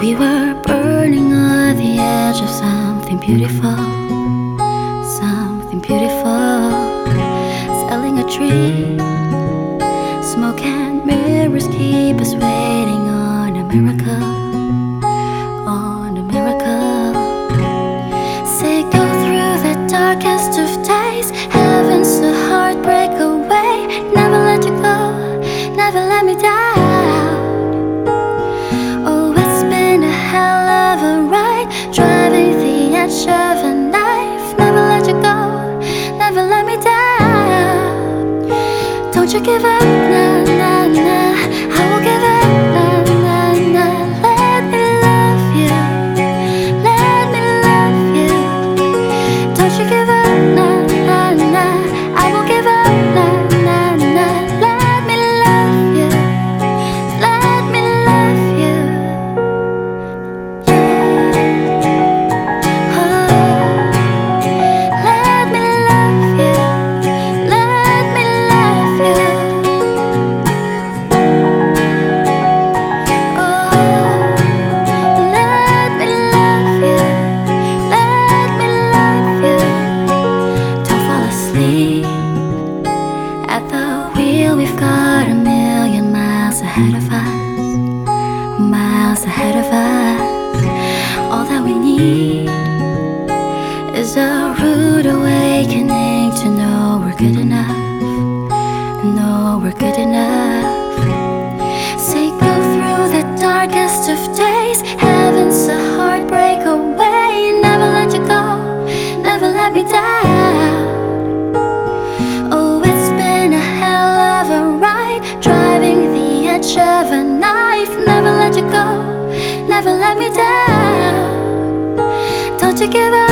We were burning on the edge of something beautiful, something beautiful. Selling a dream, smoke and mirrors keep us waiting on a miracle. Seven. miles ahead of us. All that we need is a rude awakening to know we're good enough. Know we're good enough. Say, go through the darkest of days. Heaven's a heartbreak away. Never let you go, never let me down. never let me down. Don't you give up.